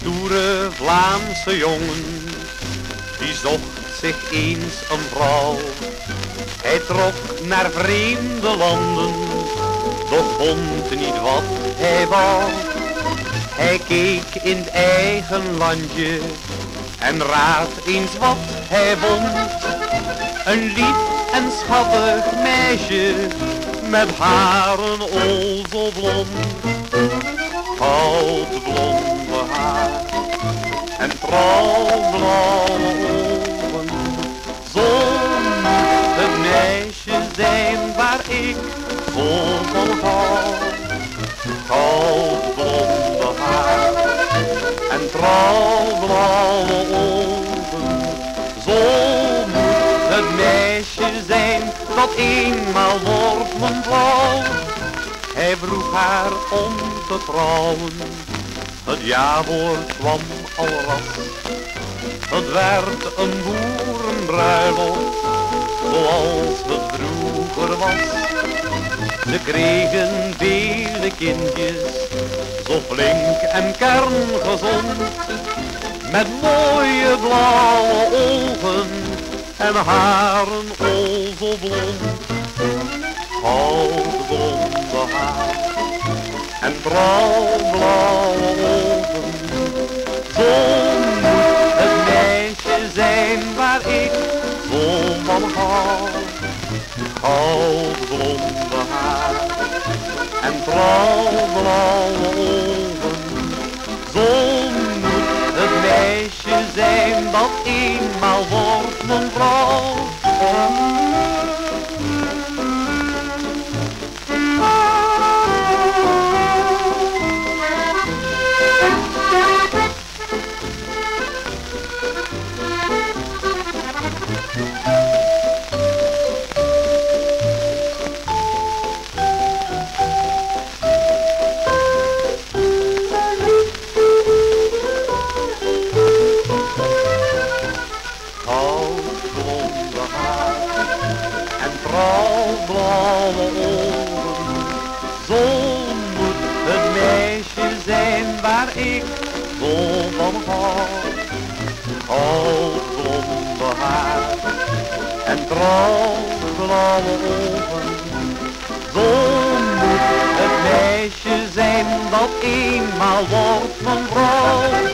Stoere Vlaamse jongen, die zocht zich eens een vrouw. Hij trok naar vreemde landen, doch vond niet wat hij wou. Hij keek in het eigen landje en raad eens wat hij vond. Een lief en schattig meisje met haren o zo blond. Goudblonde haar en trouwblauwe ogen. Zo moet het meisje zijn waar ik zo van hou. Goudblonde haar en trouwblauwe ogen. Zo moet het meisje zijn dat eenmaal wordt mijn vrouw. Hij vroeg haar om te trouwen, het jawoord kwam al ras. Het werd een boerenbruiloft, zoals het vroeger was. Ze kregen vele kindjes, zo flink en kerngezond. Met mooie blauwe ogen en haren o zo blond. Haar en ogen. Moet het meisje zijn waar ik zo van hou. Goudblonde haar en blauwblauwe ogen. Zo moet het meisje zijn dat eenmaal wordt mijn vrouw. Waar ik zo van hou. Blauwblauwe ogen. Zo moet het meisje zijn dat eenmaal wordt mijn vrouw.